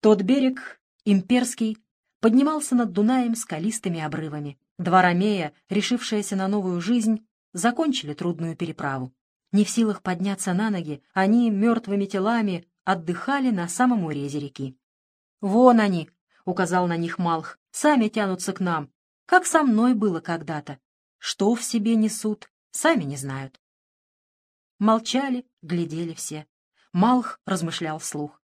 Тот берег, имперский, поднимался над Дунаем скалистыми обрывами. Два ромея, решившиеся на новую жизнь, закончили трудную переправу. Не в силах подняться на ноги, они мертвыми телами отдыхали на самом урезе реки. «Вон они!» — указал на них Малх. «Сами тянутся к нам, как со мной было когда-то. Что в себе несут, сами не знают». Молчали, глядели все. Малх размышлял вслух.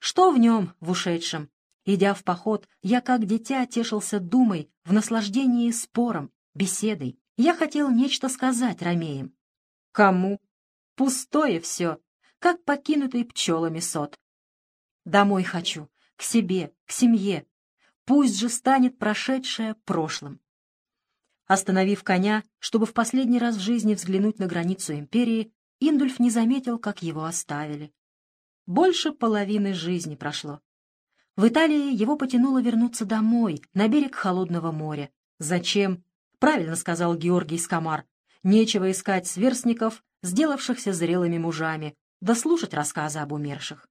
Что в нем, в ушедшем? Идя в поход, я как дитя тешился думой, в наслаждении спором, беседой. Я хотел нечто сказать ромеям. Кому? Пустое все, как покинутый пчелами сот. Домой хочу, к себе, к семье. Пусть же станет прошедшее прошлым. Остановив коня, чтобы в последний раз в жизни взглянуть на границу империи, Индульф не заметил, как его оставили. Больше половины жизни прошло. В Италии его потянуло вернуться домой, на берег холодного моря. Зачем? Правильно сказал Георгий Скамар. Нечего искать сверстников, сделавшихся зрелыми мужами, да слушать рассказы об умерших.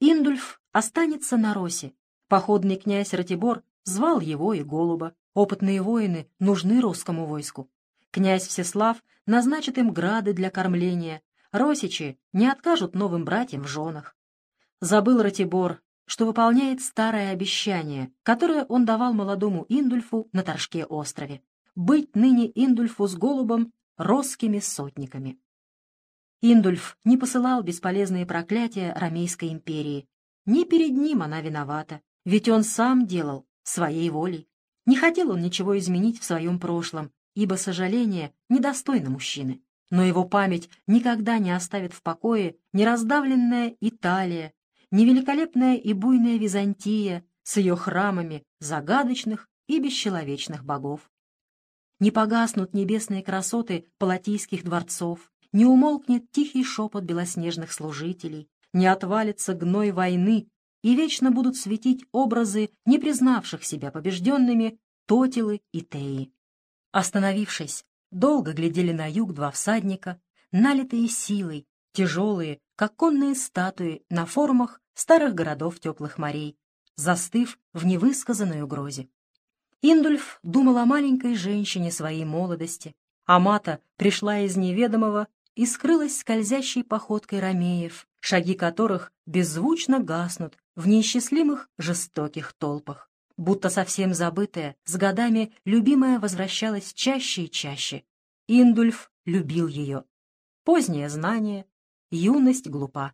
Индульф останется на Росе. Походный князь Ратибор звал его и Голуба. Опытные воины нужны русскому войску. Князь Всеслав назначит им грады для кормления. Росичи не откажут новым братьям в женах. Забыл Ратибор, что выполняет старое обещание, которое он давал молодому Индульфу на Торжке острове быть ныне Индульфу с Голубом росскими сотниками. Индульф не посылал бесполезные проклятия Ромейской империи. Не перед ним она виновата, ведь он сам делал, своей волей. Не хотел он ничего изменить в своем прошлом, ибо сожаление недостойно мужчины. Но его память никогда не оставит в покое ни раздавленная Италия, ни великолепная и буйная Византия с ее храмами загадочных и бесчеловечных богов не погаснут небесные красоты палатийских дворцов, не умолкнет тихий шепот белоснежных служителей, не отвалится гной войны, и вечно будут светить образы не признавших себя побежденными Тотилы и Теи. Остановившись, долго глядели на юг два всадника, налитые силой, тяжелые, как конные статуи на формах старых городов теплых морей, застыв в невысказанной угрозе. Индульф думал о маленькой женщине своей молодости. Амата пришла из неведомого и скрылась скользящей походкой ромеев, шаги которых беззвучно гаснут в неисчислимых жестоких толпах. Будто совсем забытая, с годами любимая возвращалась чаще и чаще. Индульф любил ее. Позднее знание, юность глупа.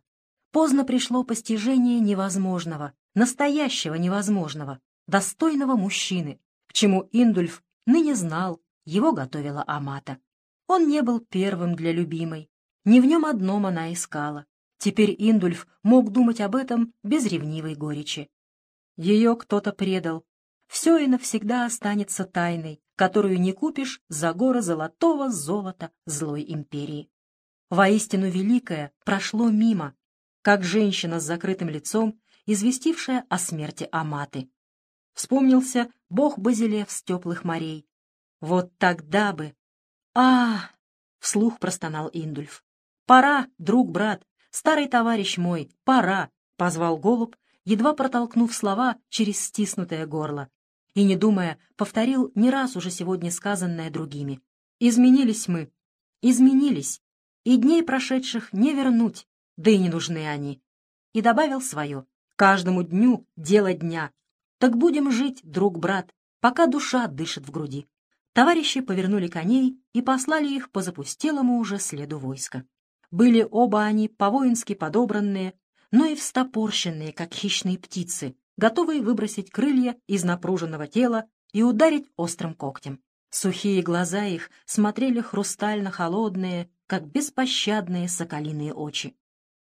Поздно пришло постижение невозможного, настоящего невозможного, достойного мужчины, к чему Индульф ныне знал, его готовила Амата. Он не был первым для любимой, не в нем одном она искала. Теперь Индульф мог думать об этом без ревнивой горечи. Ее кто-то предал. Все и навсегда останется тайной, которую не купишь за горы золотого золота злой империи. Воистину великое прошло мимо, как женщина с закрытым лицом, известившая о смерти Аматы. Вспомнился бог Базилев с теплых морей. Вот тогда бы... а вслух простонал Индульф. «Пора, друг-брат, старый товарищ мой, пора!» — позвал голубь, едва протолкнув слова через стиснутое горло. И, не думая, повторил не раз уже сегодня сказанное другими. «Изменились мы, изменились, и дней прошедших не вернуть, да и не нужны они». И добавил свое. «Каждому дню дело дня, так будем жить, друг-брат, пока душа дышит в груди. Товарищи повернули коней и послали их по запустелому уже следу войска. Были оба они по-воински подобранные, но и встопорщенные, как хищные птицы, готовые выбросить крылья из напруженного тела и ударить острым когтем. Сухие глаза их смотрели хрустально-холодные, как беспощадные соколиные очи.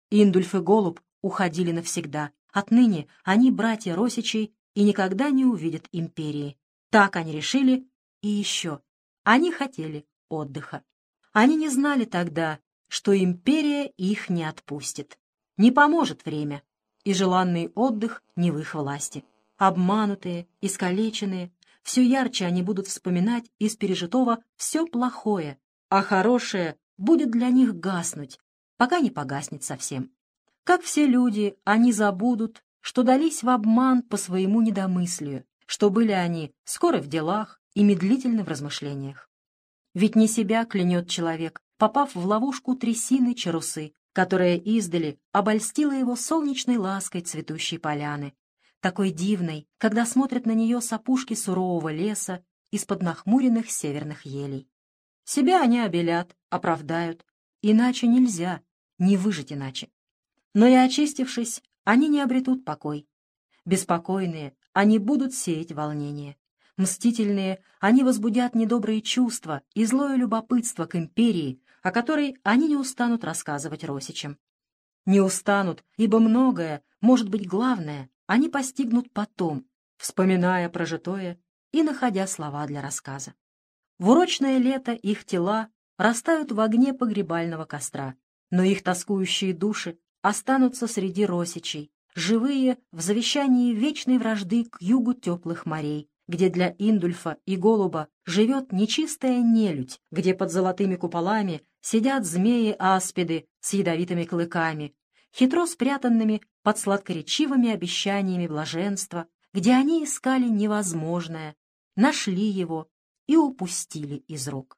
Индульф и Голуб уходили навсегда. Отныне они братья Росичей и никогда не увидят империи. Так они решили, и еще. Они хотели отдыха. Они не знали тогда, что империя их не отпустит. Не поможет время, и желанный отдых не в их власти. Обманутые, искалеченные, все ярче они будут вспоминать из пережитого все плохое, а хорошее будет для них гаснуть, пока не погаснет совсем. Как все люди, они забудут что дались в обман по своему недомыслию, что были они скоры в делах и медлительны в размышлениях. Ведь не себя клянет человек, попав в ловушку трясины чарусы, которая издали обольстила его солнечной лаской цветущей поляны, такой дивной, когда смотрят на нее с опушки сурового леса из-под нахмуренных северных елей. Себя они обелят, оправдают. Иначе нельзя, не выжить иначе. Но и очистившись, они не обретут покой. Беспокойные, они будут сеять волнение. Мстительные, они возбудят недобрые чувства и злое любопытство к империи, о которой они не устанут рассказывать Росичам. Не устанут, ибо многое, может быть главное, они постигнут потом, вспоминая прожитое и находя слова для рассказа. В урочное лето их тела растают в огне погребального костра, но их тоскующие души останутся среди росичей, живые в завещании вечной вражды к югу теплых морей, где для Индульфа и Голуба живет нечистая нелюдь, где под золотыми куполами сидят змеи-аспиды с ядовитыми клыками, хитро спрятанными под сладкоречивыми обещаниями блаженства, где они искали невозможное, нашли его и упустили из рук.